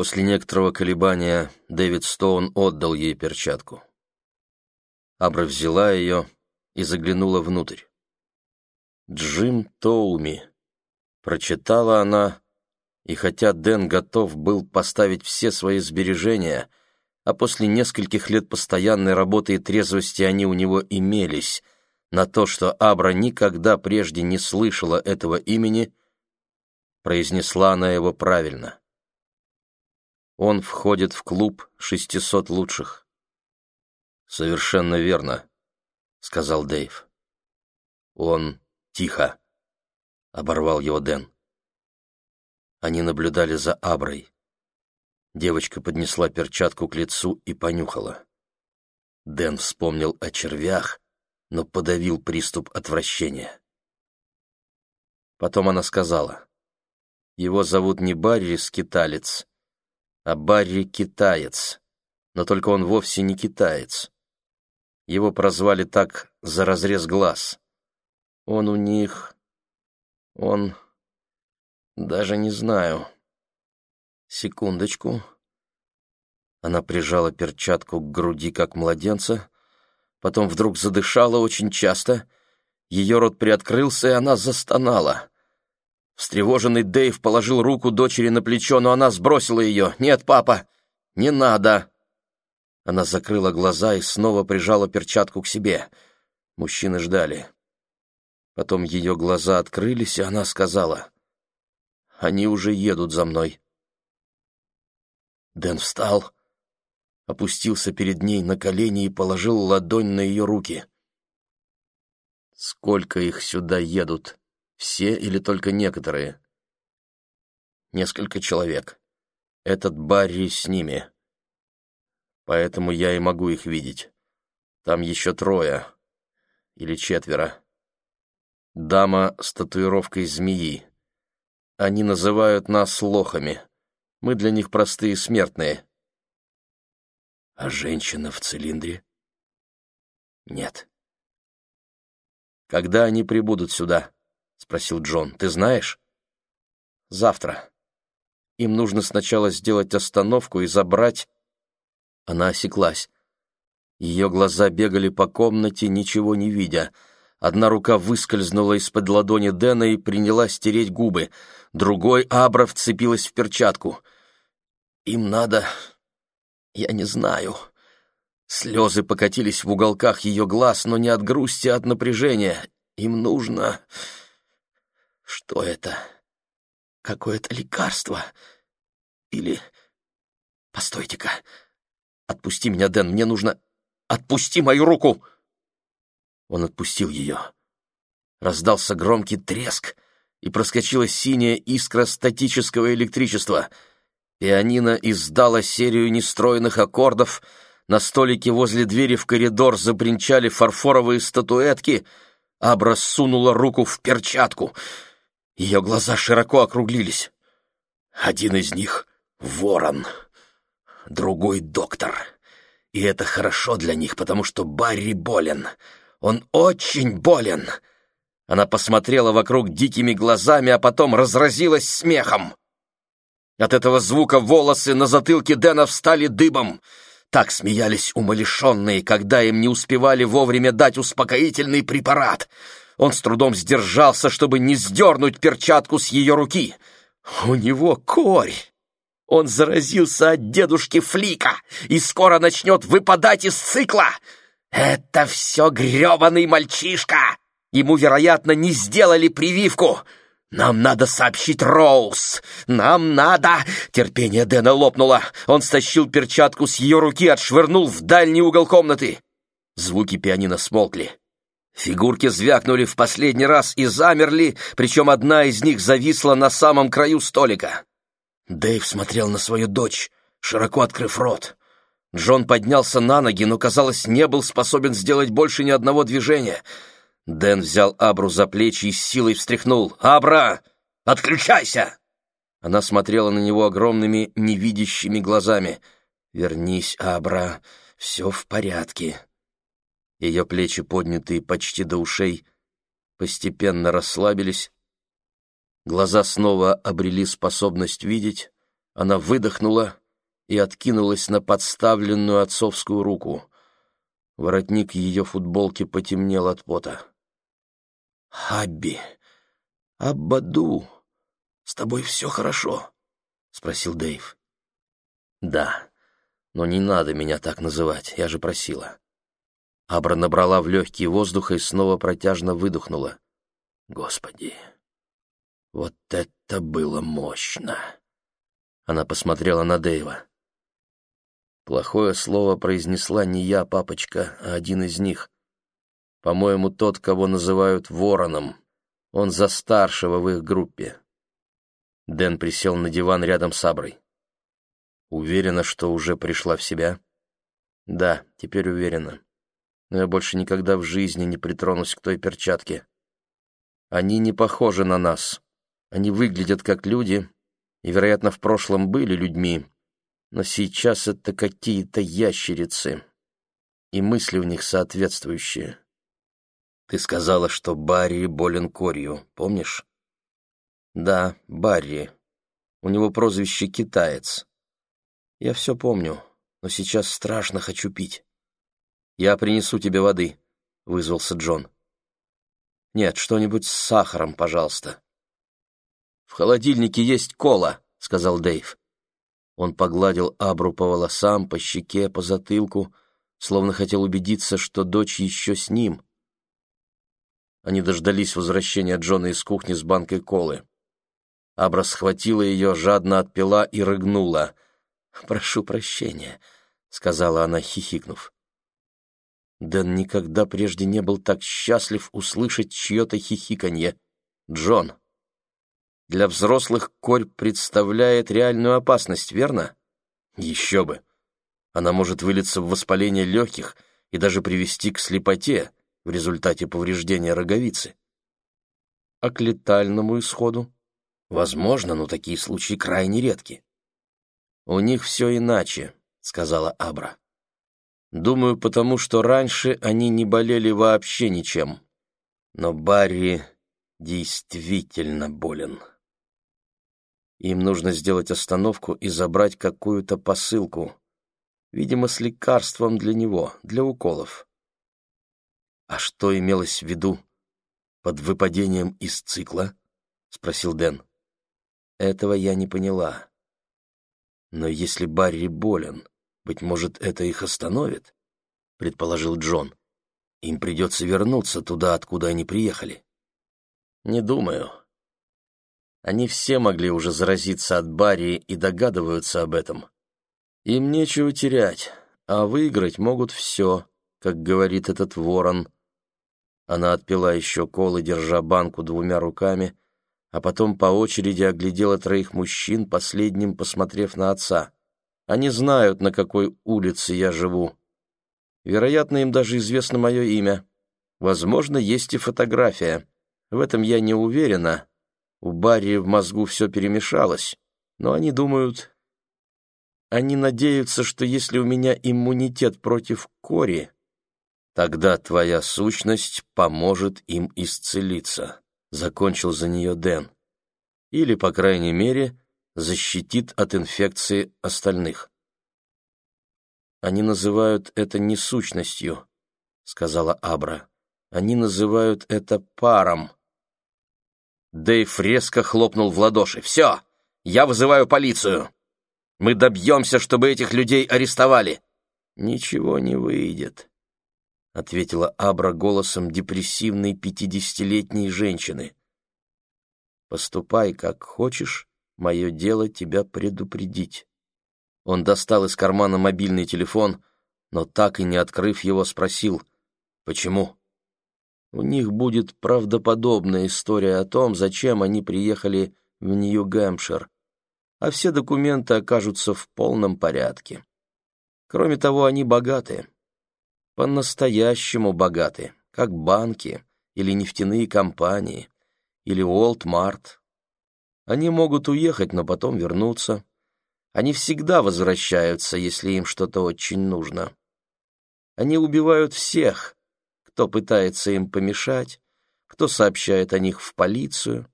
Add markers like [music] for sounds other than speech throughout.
После некоторого колебания Дэвид Стоун отдал ей перчатку. Абра взяла ее и заглянула внутрь. «Джим Тоуми», — прочитала она, и хотя Дэн готов был поставить все свои сбережения, а после нескольких лет постоянной работы и трезвости они у него имелись, на то, что Абра никогда прежде не слышала этого имени, произнесла она его правильно. Он входит в клуб шестисот лучших. «Совершенно верно», — сказал Дэйв. «Он тихо», — оборвал его Дэн. Они наблюдали за Аброй. Девочка поднесла перчатку к лицу и понюхала. Дэн вспомнил о червях, но подавил приступ отвращения. Потом она сказала, «Его зовут не Барри Скиталец, а Барри Китаец, но только он вовсе не китаец. Его прозвали так за разрез глаз. Он у них... Он... Даже не знаю. Секундочку. Она прижала перчатку к груди, как младенца, потом вдруг задышала очень часто, ее рот приоткрылся, и она застонала. Встревоженный Дэйв положил руку дочери на плечо, но она сбросила ее. «Нет, папа, не надо!» Она закрыла глаза и снова прижала перчатку к себе. Мужчины ждали. Потом ее глаза открылись, и она сказала, «Они уже едут за мной». Дэн встал, опустился перед ней на колени и положил ладонь на ее руки. «Сколько их сюда едут? Все или только некоторые?» «Несколько человек. Этот Барри с ними. Поэтому я и могу их видеть. Там еще трое. Или четверо. Дама с татуировкой змеи. Они называют нас лохами. Мы для них простые смертные. А женщина в цилиндре? Нет. Когда они прибудут сюда? Спросил Джон. Ты знаешь? Завтра. Им нужно сначала сделать остановку и забрать... Она осеклась. Ее глаза бегали по комнате, ничего не видя — Одна рука выскользнула из-под ладони Дэна и принялась стереть губы. Другой Абра вцепилась в перчатку. «Им надо... Я не знаю...» Слезы покатились в уголках ее глаз, но не от грусти, а от напряжения. Им нужно... Что это? Какое-то лекарство? Или... Постойте-ка. Отпусти меня, Дэн, мне нужно... Отпусти мою руку! Он отпустил ее. Раздался громкий треск, и проскочила синяя искра статического электричества. Пианино издало серию нестроенных аккордов, на столике возле двери в коридор забринчали фарфоровые статуэтки, Абра сунула руку в перчатку. Ее глаза широко округлились. Один из них — ворон, другой — доктор. И это хорошо для них, потому что Барри болен — он очень болен!» Она посмотрела вокруг дикими глазами, а потом разразилась смехом. От этого звука волосы на затылке Дэна встали дыбом. Так смеялись умалишенные, когда им не успевали вовремя дать успокоительный препарат. Он с трудом сдержался, чтобы не сдернуть перчатку с ее руки. «У него корь!» Он заразился от дедушки Флика и скоро начнет выпадать из цикла. «Это все гребаный мальчишка! Ему, вероятно, не сделали прививку!» «Нам надо сообщить Роуз! Нам надо...» Терпение Дэна лопнуло. Он стащил перчатку с ее руки, отшвырнул в дальний угол комнаты. Звуки пианино смолкли. Фигурки звякнули в последний раз и замерли, причем одна из них зависла на самом краю столика. Дэйв смотрел на свою дочь, широко открыв рот. Джон поднялся на ноги, но, казалось, не был способен сделать больше ни одного движения. Дэн взял Абру за плечи и с силой встряхнул. «Абра, отключайся!» Она смотрела на него огромными невидящими глазами. «Вернись, Абра, все в порядке». Ее плечи, поднятые почти до ушей, постепенно расслабились. Глаза снова обрели способность видеть, Она выдохнула и откинулась на подставленную отцовскую руку. Воротник ее футболки потемнел от пота. «Хабби! Аббаду! С тобой все хорошо?» — спросил Дэйв. «Да, но не надо меня так называть, я же просила». Абра набрала в легкие воздуха и снова протяжно выдохнула. «Господи, вот это было мощно!» Она посмотрела на Дэйва. Плохое слово произнесла не я, папочка, а один из них. По-моему, тот, кого называют вороном. Он за старшего в их группе. Дэн присел на диван рядом с Аброй. Уверена, что уже пришла в себя? Да, теперь уверена. Но я больше никогда в жизни не притронусь к той перчатке. Они не похожи на нас. Они выглядят как люди, и, вероятно, в прошлом были людьми, но сейчас это какие-то ящерицы, и мысли у них соответствующие. Ты сказала, что Барри болен корью, помнишь? Да, Барри. У него прозвище «Китаец». Я все помню, но сейчас страшно хочу пить. Я принесу тебе воды, — вызвался Джон. Нет, что-нибудь с сахаром, пожалуйста. В холодильнике есть кола, — сказал Дэйв. Он погладил Абру по волосам, по щеке, по затылку, словно хотел убедиться, что дочь еще с ним. Они дождались возвращения Джона из кухни с банкой колы. Абра схватила ее, жадно отпила и рыгнула. «Прошу прощения», — сказала она, хихикнув. Дэн никогда прежде не был так счастлив услышать чье-то хихиканье. «Джон, для взрослых корь представляет реальную опасность, верно? Еще бы. Она может вылиться в воспаление легких и даже привести к слепоте в результате повреждения роговицы. А к летальному исходу? Возможно, но такие случаи крайне редки. У них все иначе, сказала Абра. Думаю, потому что раньше они не болели вообще ничем. Но Барри действительно болен. Им нужно сделать остановку и забрать какую-то посылку, видимо, с лекарством для него, для уколов. А что имелось в виду под выпадением из цикла? спросил Дэн. Этого я не поняла. Но если Барри болен, быть может, это их остановит, предположил Джон. Им придется вернуться туда, откуда они приехали. Не думаю. Они все могли уже заразиться от Барри и догадываются об этом. Им нечего терять, а выиграть могут все, как говорит этот ворон. Она отпила еще колы, держа банку двумя руками, а потом по очереди оглядела троих мужчин, последним посмотрев на отца. Они знают, на какой улице я живу. Вероятно, им даже известно мое имя. Возможно, есть и фотография. В этом я не уверена, у Барри в мозгу все перемешалось, но они думают... Они надеются, что если у меня иммунитет против кори, тогда твоя сущность поможет им исцелиться, — закончил за нее Дэн. Или, по крайней мере, защитит от инфекции остальных. Они называют это не сущностью, — сказала Абра. Они называют это паром. Дэйв резко хлопнул в ладоши. «Все! Я вызываю полицию! Мы добьемся, чтобы этих людей арестовали!» «Ничего не выйдет», — ответила Абра голосом депрессивной пятидесятилетней женщины. «Поступай, как хочешь, мое дело тебя предупредить». Он достал из кармана мобильный телефон, но так и не открыв его, спросил, «Почему?» У них будет правдоподобная история о том, зачем они приехали в Нью-Гэмпшир, а все документы окажутся в полном порядке. Кроме того, они богаты. По-настоящему богаты, как банки или нефтяные компании, или Уолмарт. Они могут уехать, но потом вернуться. Они всегда возвращаются, если им что-то очень нужно. Они убивают всех, кто пытается им помешать, кто сообщает о них в полицию,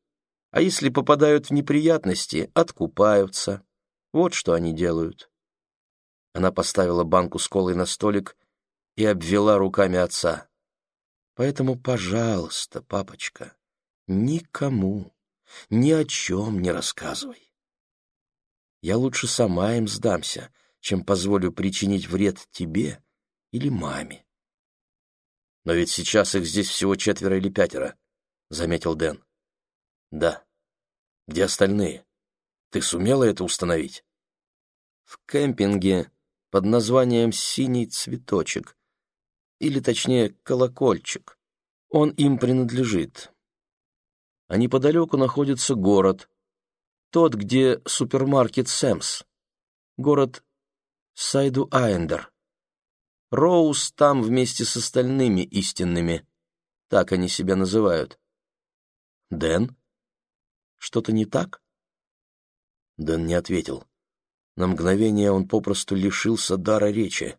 а если попадают в неприятности, откупаются. Вот что они делают. Она поставила банку с колой на столик и обвела руками отца. Поэтому, пожалуйста, папочка, никому, ни о чем не рассказывай. Я лучше сама им сдамся, чем позволю причинить вред тебе или маме. Но ведь сейчас их здесь всего четверо или пятеро, — заметил Дэн. Да. Где остальные? Ты сумела это установить? В кемпинге под названием «Синий цветочек», или точнее «Колокольчик». Он им принадлежит. А неподалеку находится город, тот, где супермаркет «Сэмс», город Сайду-Айндер. Роуз там вместе с остальными истинными, так они себя называют. Дэн? Что-то не так? Дэн не ответил. На мгновение он попросту лишился дара речи.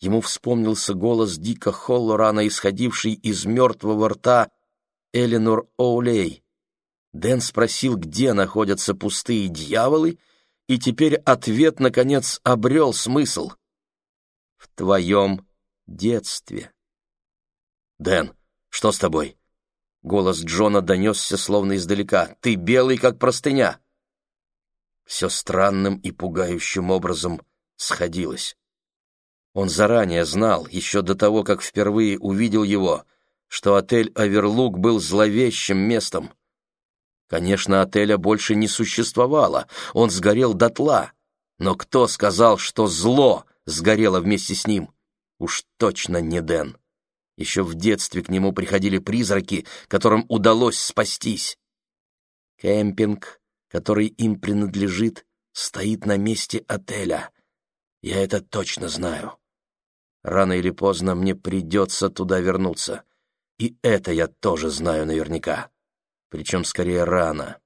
Ему вспомнился голос Дика Холлорана, исходивший из мертвого рта Эленор Оулей. Дэн спросил, где находятся пустые дьяволы, и теперь ответ, наконец, обрел смысл. «В твоем детстве». «Дэн, что с тобой?» Голос Джона донесся словно издалека. «Ты белый, как простыня!» Все странным и пугающим образом сходилось. Он заранее знал, еще до того, как впервые увидел его, что отель «Оверлук» был зловещим местом. Конечно, отеля больше не существовало, он сгорел дотла. Но кто сказал, что зло сгорело вместе с ним? Уж точно не Дэн. Еще в детстве к нему приходили призраки, которым удалось спастись. Кемпинг, который им принадлежит, стоит на месте отеля. Я это точно знаю. Рано или поздно мне придется туда вернуться. И это я тоже знаю наверняка. Причем скорее рано.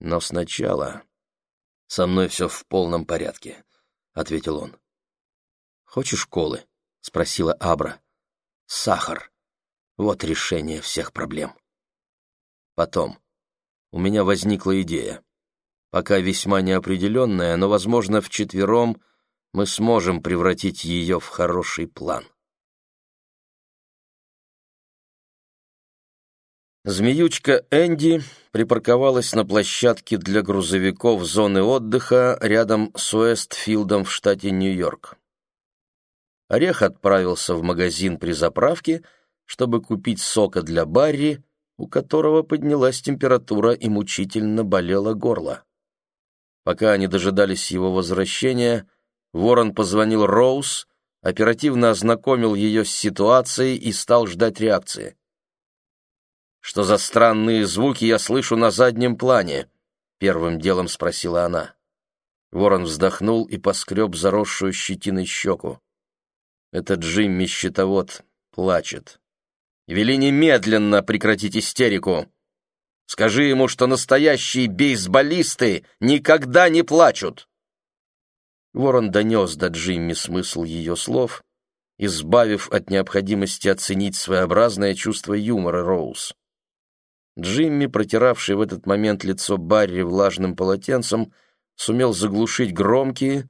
Но сначала... «Со мной все в полном порядке», — ответил он. «Хочешь колы?» — спросила Абра. Сахар. Вот решение всех проблем. Потом. У меня возникла идея. Пока весьма неопределенная, но, возможно, вчетвером мы сможем превратить ее в хороший план. Змеючка Энди припарковалась на площадке для грузовиков зоны отдыха рядом с Уэстфилдом в штате Нью-Йорк. Орех отправился в магазин при заправке, чтобы купить сока для Барри, у которого поднялась температура и мучительно болело горло. Пока они дожидались его возвращения, Ворон позвонил Роуз, оперативно ознакомил ее с ситуацией и стал ждать реакции. «Что за странные звуки я слышу на заднем плане?» — первым делом спросила она. Ворон вздохнул и поскреб заросшую щетиной щеку. Этот Джимми-щитовод плачет. Вели немедленно прекратить истерику. Скажи ему, что настоящие бейсболисты никогда не плачут. Ворон донес до Джимми смысл ее слов, избавив от необходимости оценить своеобразное чувство юмора Роуз. Джимми, протиравший в этот момент лицо Барри влажным полотенцем, сумел заглушить громкие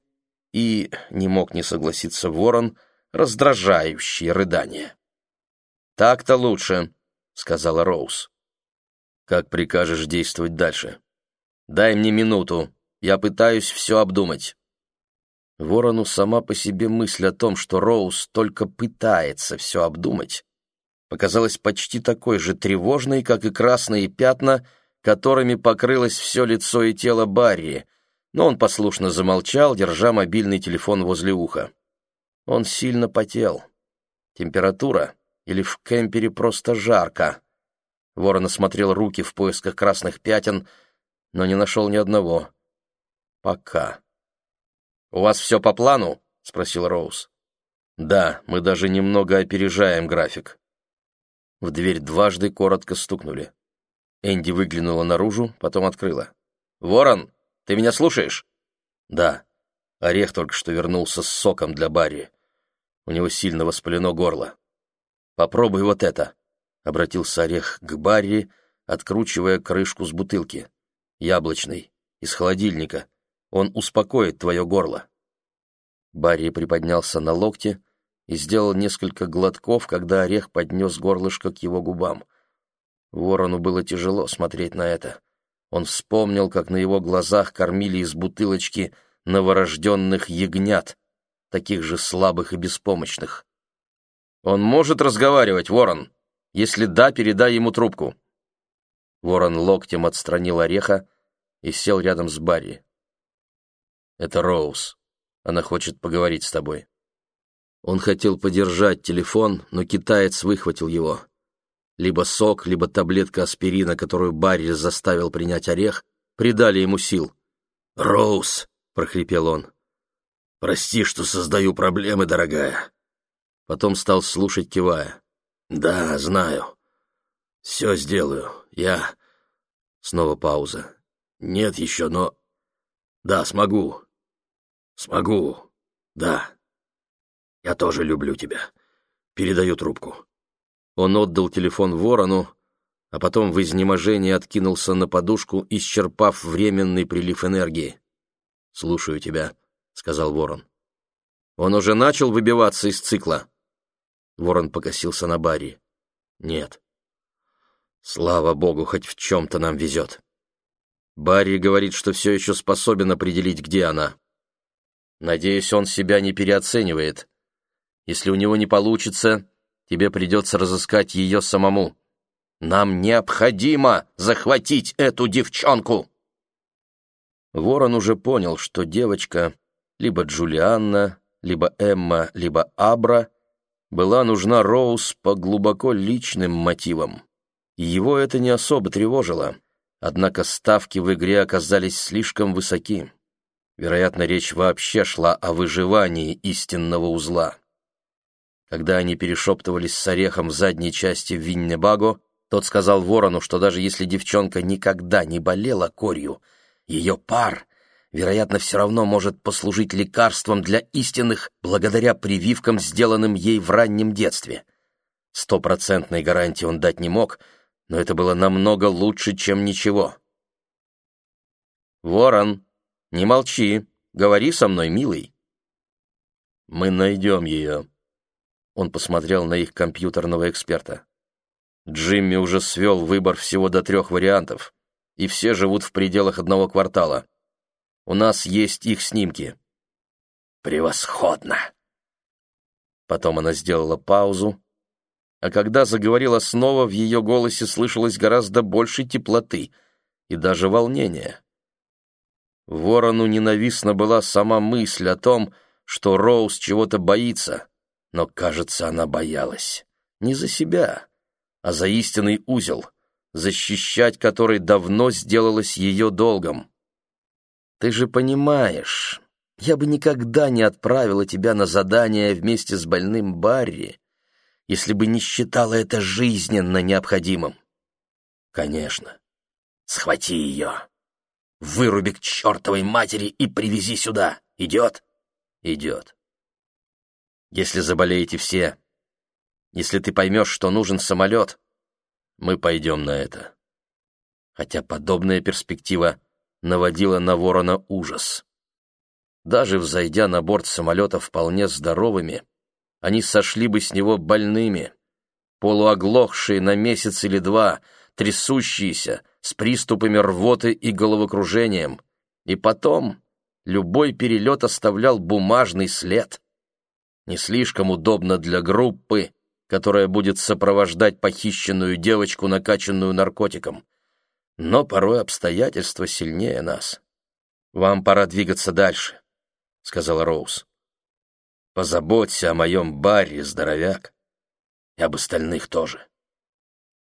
и, не мог не согласиться Ворон, раздражающие рыдания. «Так-то лучше», — сказала Роуз. «Как прикажешь действовать дальше? Дай мне минуту, я пытаюсь все обдумать». Ворону сама по себе мысль о том, что Роуз только пытается все обдумать, показалась почти такой же тревожной, как и красные пятна, которыми покрылось все лицо и тело Барри, но он послушно замолчал, держа мобильный телефон возле уха. Он сильно потел. Температура или в кемпере просто жарко. Ворон осмотрел руки в поисках красных пятен, но не нашел ни одного. Пока. «У вас все по плану?» — спросил Роуз. «Да, мы даже немного опережаем график». В дверь дважды коротко стукнули. Энди выглянула наружу, потом открыла. «Ворон, ты меня слушаешь?» «Да». Орех только что вернулся с соком для Барри. У него сильно воспалено горло. «Попробуй вот это», — обратился Орех к Барри, откручивая крышку с бутылки. «Яблочный, из холодильника. Он успокоит твое горло». Барри приподнялся на локте и сделал несколько глотков, когда орех поднес горлышко к его губам. Ворону было тяжело смотреть на это. Он вспомнил, как на его глазах кормили из бутылочки новорожденных ягнят, таких же слабых и беспомощных. «Он может разговаривать, Ворон? Если да, передай ему трубку». Ворон локтем отстранил ореха и сел рядом с Барри. «Это Роуз. Она хочет поговорить с тобой». Он хотел подержать телефон, но китаец выхватил его. Либо сок, либо таблетка аспирина, которую Барри заставил принять орех, придали ему сил. «Роуз!» — прохрипел он. «Прости, что создаю проблемы, дорогая». Потом стал слушать, кивая. «Да, знаю. Все сделаю. Я...» Снова пауза. «Нет еще, но...» «Да, смогу. Смогу. Да. Я тоже люблю тебя. Передаю трубку». Он отдал телефон ворону, а потом в изнеможении откинулся на подушку, исчерпав временный прилив энергии. «Слушаю тебя», — сказал ворон. «Он уже начал выбиваться из цикла?» Ворон покосился на Барри. «Нет». «Слава богу, хоть в чем-то нам везет». Барри говорит, что все еще способен определить, где она. Надеюсь, он себя не переоценивает. Если у него не получится, тебе придется разыскать ее самому. Нам необходимо захватить эту девчонку!» Ворон уже понял, что девочка, либо Джулианна, либо Эмма, либо Абра, была нужна Роуз по глубоко личным мотивам. Его это не особо тревожило, однако ставки в игре оказались слишком высоки. Вероятно, речь вообще шла о выживании истинного узла. Когда они перешептывались с Орехом в задней части Виннебаго, тот сказал Ворону, что даже если девчонка никогда не болела корью, ее пар, вероятно, все равно может послужить лекарством для истинных благодаря прививкам, сделанным ей в раннем детстве. Стопроцентной гарантии он дать не мог, но это было намного лучше, чем ничего. «Ворон!» «Не молчи, говори со мной, милый». «Мы найдем ее», — он посмотрел на их компьютерного эксперта. Джимми уже свел выбор всего до трех вариантов, и все живут в пределах одного квартала. У нас есть их снимки. «Превосходно!» Потом она сделала паузу, а когда заговорила снова, в ее голосе слышалось гораздо больше теплоты и даже волнения. Ворону ненавистна была сама мысль о том, что Роуз чего-то боится, но, кажется, она боялась. Не за себя, а за истинный узел, защищать который давно сделалось ее долгом. «Ты же понимаешь, я бы никогда не отправила тебя на задание вместе с больным Барри, если бы не считала это жизненно необходимым». «Конечно. Схвати ее!» Выруби к чертовой матери и привези сюда. Идет? Идет. Если заболеете все, если ты поймешь, что нужен самолет, мы пойдем на это. Хотя подобная перспектива наводила на ворона ужас. Даже взойдя на борт самолета вполне здоровыми, они сошли бы с него больными, полуоглохшие на месяц или два, трясущиеся, с приступами рвоты и головокружением. И потом любой перелет оставлял бумажный след. Не слишком удобно для группы, которая будет сопровождать похищенную девочку, накачанную наркотиком. Но порой обстоятельства сильнее нас. «Вам пора двигаться дальше», — сказала Роуз. «Позаботься о моем баре, здоровяк, и об остальных тоже.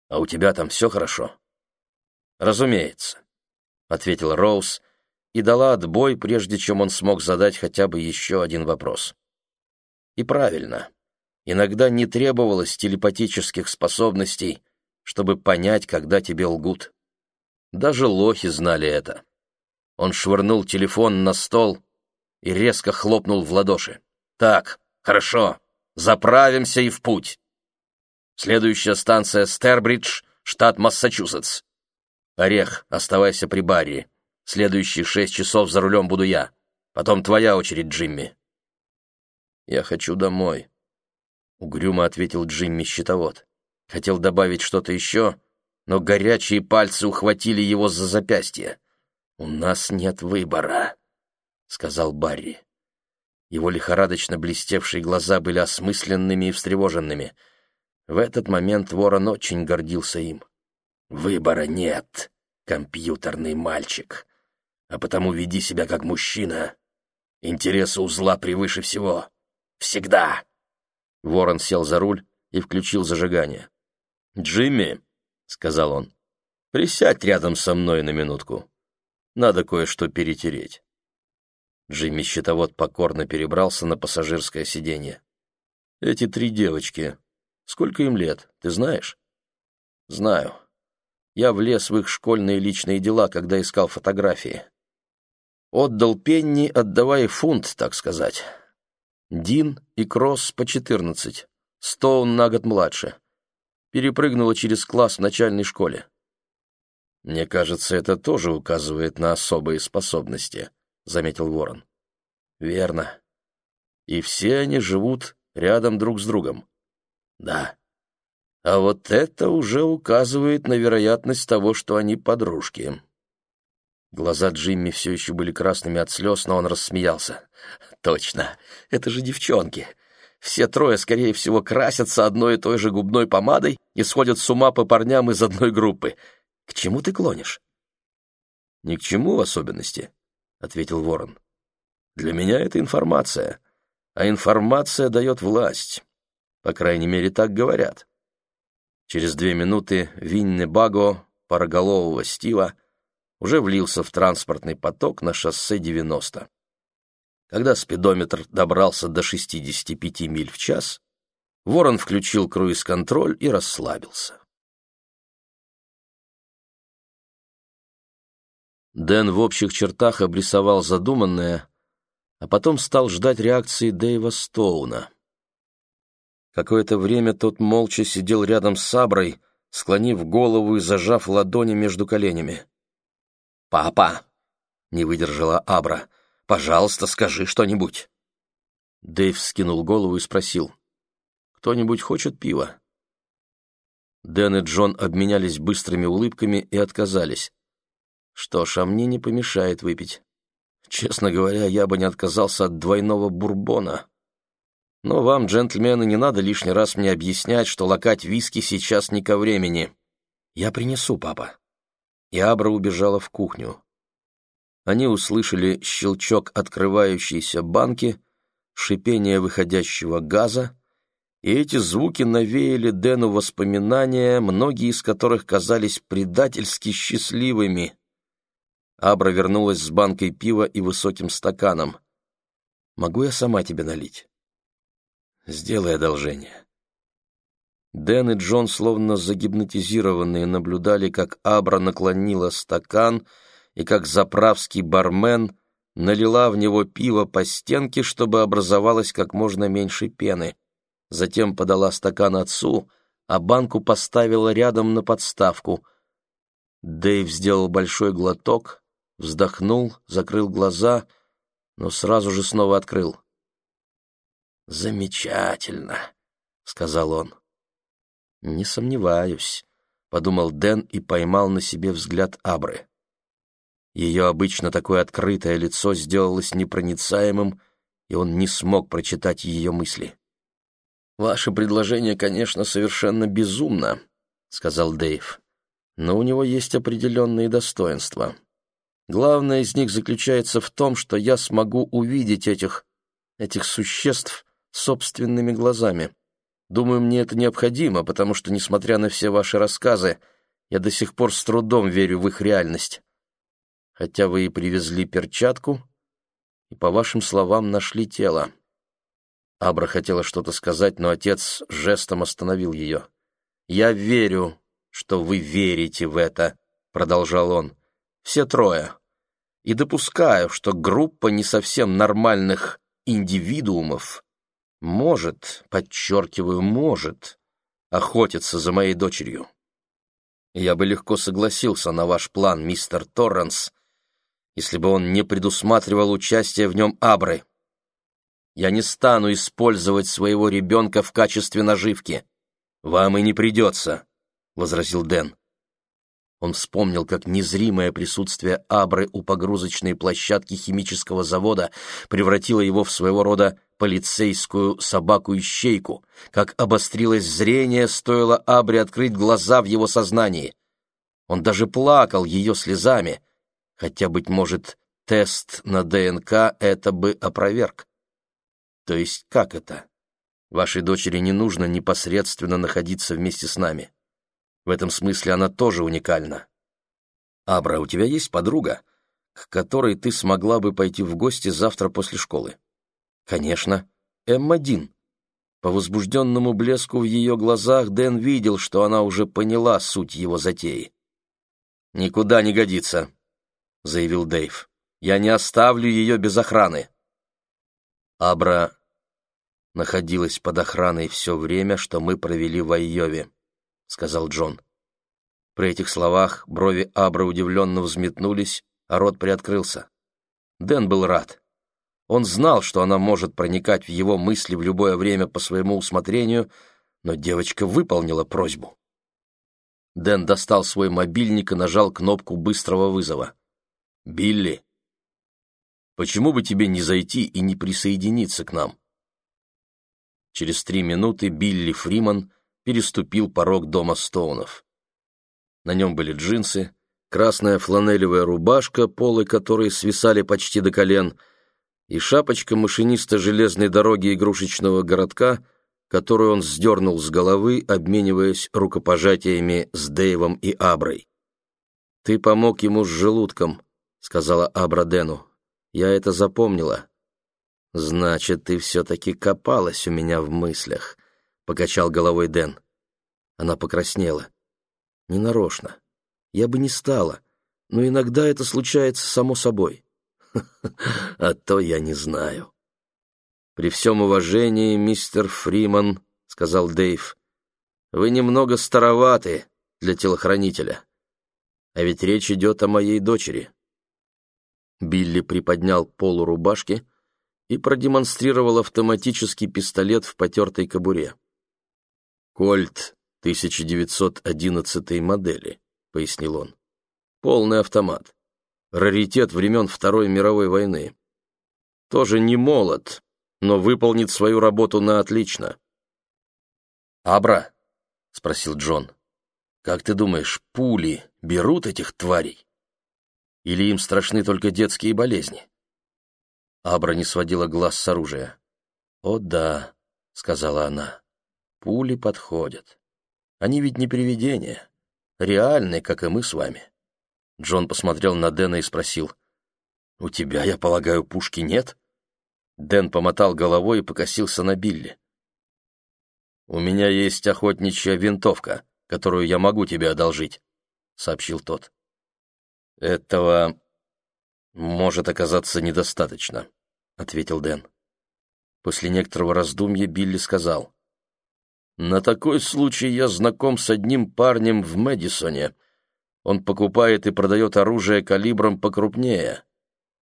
А у тебя там все хорошо?» «Разумеется», — ответил Роуз и дала отбой, прежде чем он смог задать хотя бы еще один вопрос. И правильно. Иногда не требовалось телепатических способностей, чтобы понять, когда тебе лгут. Даже лохи знали это. Он швырнул телефон на стол и резко хлопнул в ладоши. «Так, хорошо, заправимся и в путь. Следующая станция Стербридж, штат Массачусетс. Орех, оставайся при Барри. Следующие шесть часов за рулем буду я. Потом твоя очередь, Джимми». «Я хочу домой», — угрюмо ответил Джимми-щитовод. Хотел добавить что-то еще, но горячие пальцы ухватили его за запястье. «У нас нет выбора», — сказал Барри. Его лихорадочно блестевшие глаза были осмысленными и встревоженными. В этот момент Ворон очень гордился им. «Выбора нет, компьютерный мальчик, а потому веди себя как мужчина. Интересы узла превыше всего. Всегда!» Ворон сел за руль и включил зажигание. «Джимми», — сказал он, — «присядь рядом со мной на минутку. Надо кое-что перетереть». Джимми-щитовод покорно перебрался на пассажирское сиденье. «Эти три девочки. Сколько им лет, ты знаешь?» «Знаю. Я влез в их школьные личные дела, когда искал фотографии. Отдал Пенни, отдавая фунт, так сказать. Дин и Кросс по четырнадцать, Стоун на год младше. Перепрыгнула через класс в начальной школе. Мне кажется, это тоже указывает на особые способности. — заметил Ворон. «Верно. И все они живут рядом друг с другом». «Да. А вот это уже указывает на вероятность того, что они подружки». Глаза Джимми все еще были красными от слез, но он рассмеялся. «Точно, это же девчонки. Все трое, скорее всего, красятся одной и той же губной помадой и сходят с ума по парням из одной группы. К чему ты клонишь?» «Ни к чему в особенности», ответил Ворон. «Для меня это информация, а информация дает власть. По крайней мере, так говорят». Через две минуты Винни Баго, пароголового Стива, уже влился в транспортный поток на шоссе 90. Когда спидометр добрался до 65 миль в час, Ворон включил круиз-контроль и расслабился. Дэн в общих чертах обрисовал задуманное, а потом стал ждать реакции Дэйва Стоуна. Какое-то время тот молча сидел рядом с Саброй, склонив голову и зажав ладони между коленями. «Папа!» — не выдержала Абра. «Пожалуйста, скажи что-нибудь!» Дэйв скинул голову и спросил. «Кто-нибудь хочет пива?» Дэн и Джон обменялись быстрыми улыбками и отказались. Что ж, а мне не помешает выпить. Честно говоря, я бы не отказался от двойного бурбона. Но вам, джентльмены, не надо лишний раз мне объяснять, что лакать виски сейчас не ко времени. Я принесу, папа. И Абра убежала в кухню. Они услышали щелчок открывающейся банки, шипение выходящего газа, и эти звуки навеяли Дэну воспоминания, многие из которых казались предательски счастливыми. Абра вернулась с банкой пива и высоким стаканом. «Могу я сама тебе налить?» «Сделай одолжение». Дэн и Джон, словно загипнотизированные, наблюдали, как Абра наклонила стакан и как заправский бармен налила в него пиво по стенке, чтобы образовалось как можно меньше пены. Затем подала стакан отцу, а банку поставила рядом на подставку. Дэйв сделал большой глоток, вздохнул, закрыл глаза, но сразу же снова открыл. «Замечательно», — сказал он. «Не сомневаюсь», — подумал Дэн и поймал на себе взгляд Абры. Ее обычно такое открытое лицо сделалось непроницаемым, и он не смог прочитать ее мысли. «Ваше предложение, конечно, совершенно безумно», — сказал Дэйв, «но у него есть определенные достоинства. Главное из них заключается в том, что я смогу увидеть этих... этих существ собственными глазами. Думаю, мне это необходимо, потому что, несмотря на все ваши рассказы, я до сих пор с трудом верю в их реальность. Хотя вы и привезли перчатку, и, по вашим словам, нашли тело. Абра хотела что-то сказать, но отец жестом остановил ее. «Я верю, что вы верите в это», — продолжал он все трое, и допускаю, что группа не совсем нормальных индивидуумов может, подчеркиваю, может, охотиться за моей дочерью. Я бы легко согласился на ваш план, мистер Торренс, если бы он не предусматривал участие в нем Абры. Я не стану использовать своего ребенка в качестве наживки. Вам и не придется, — возразил Дэн. Он вспомнил, как незримое присутствие Абры у погрузочной площадки химического завода превратило его в своего рода полицейскую собаку-ищейку, как обострилось зрение, стоило Абре открыть глаза в его сознании. Он даже плакал ее слезами, хотя, быть может, тест на ДНК это бы опроверг. То есть как это? Вашей дочери не нужно непосредственно находиться вместе с нами. В этом смысле она тоже уникальна. Абра, у тебя есть подруга, к которой ты смогла бы пойти в гости завтра после школы? Конечно, Эмма Дин. По возбужденному блеску в ее глазах Дэн видел, что она уже поняла суть его затеи. «Никуда не годится», — заявил Дэйв. «Я не оставлю ее без охраны». Абра находилась под охраной все время, что мы провели в Айове, — сказал Джон. При этих словах брови Абра удивленно взметнулись, а рот приоткрылся. Дэн был рад. Он знал, что она может проникать в его мысли в любое время по своему усмотрению, но девочка выполнила просьбу. Дэн достал свой мобильник и нажал кнопку быстрого вызова. «Билли, почему бы тебе не зайти и не присоединиться к нам?» Через три минуты Билли Фриман переступил порог дома Стоунов. На нем были джинсы, красная фланелевая рубашка, полы которой свисали почти до колен, и шапочка машиниста железной дороги игрушечного городка, которую он сдернул с головы, обмениваясь рукопожатиями с Дэйвом и Аброй. «Ты помог ему с желудком», — сказала Абра Дэну. «Я это запомнила». «Значит, ты все-таки копалась у меня в мыслях», — покачал головой Дэн. Она покраснела. «Ненарочно. Я бы не стала, но иногда это случается само собой». [laughs] «А то я не знаю». «При всем уважении, мистер Фриман», — сказал Дэйв, — «вы немного староваты для телохранителя. А ведь речь идет о моей дочери». Билли приподнял полу рубашки, и продемонстрировал автоматический пистолет в потертой кобуре. «Кольт 1911 модели», — пояснил он. «Полный автомат. Раритет времен Второй мировой войны. Тоже не молод, но выполнит свою работу на отлично». «Абра?» — спросил Джон. «Как ты думаешь, пули берут этих тварей? Или им страшны только детские болезни?» Абра не сводила глаз с оружия. «О да», — сказала она, — «пули подходят. Они ведь не привидения, реальные, как и мы с вами». Джон посмотрел на Дэна и спросил, «У тебя, я полагаю, пушки нет?» Дэн помотал головой и покосился на Билли. «У меня есть охотничья винтовка, которую я могу тебе одолжить», — сообщил тот. «Этого может оказаться недостаточно», — ответил Дэн. После некоторого раздумья Билли сказал. «На такой случай я знаком с одним парнем в Мэдисоне. Он покупает и продает оружие калибром покрупнее.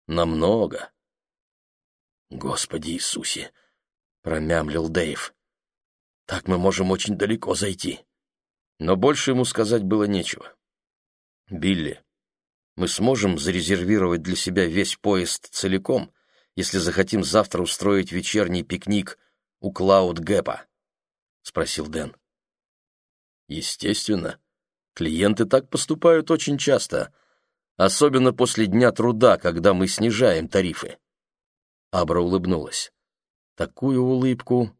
Намного». «Господи Иисусе!» — промямлил Дэйв. «Так мы можем очень далеко зайти». Но больше ему сказать было нечего. «Билли, мы сможем зарезервировать для себя весь поезд целиком, если захотим завтра устроить вечерний пикник у Клауд Гэпа?» — спросил Дэн. «Естественно. Клиенты так поступают очень часто, особенно после Дня труда, когда мы снижаем тарифы». Абра улыбнулась. Такую улыбку,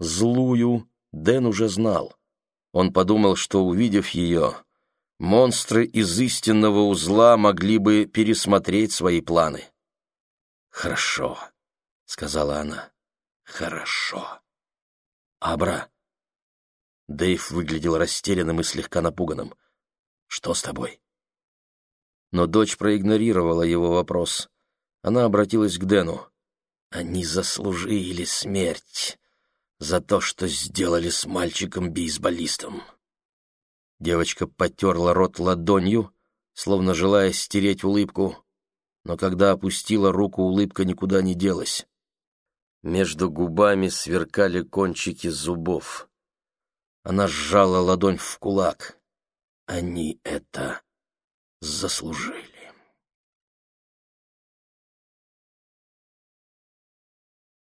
злую, Дэн уже знал. Он подумал, что, увидев ее, монстры из истинного узла могли бы пересмотреть свои планы. «Хорошо», — сказала она, — «хорошо». «Абра». Дэйв выглядел растерянным и слегка напуганным. «Что с тобой?» Но дочь проигнорировала его вопрос. Она обратилась к Дэну. «Они заслужили смерть за то, что сделали с мальчиком-бейсболистом». Девочка потерла рот ладонью, словно желая стереть улыбку. но когда опустила руку, улыбка никуда не делась. Между губами сверкали кончики зубов. Она сжала ладонь в кулак. Они это заслужили.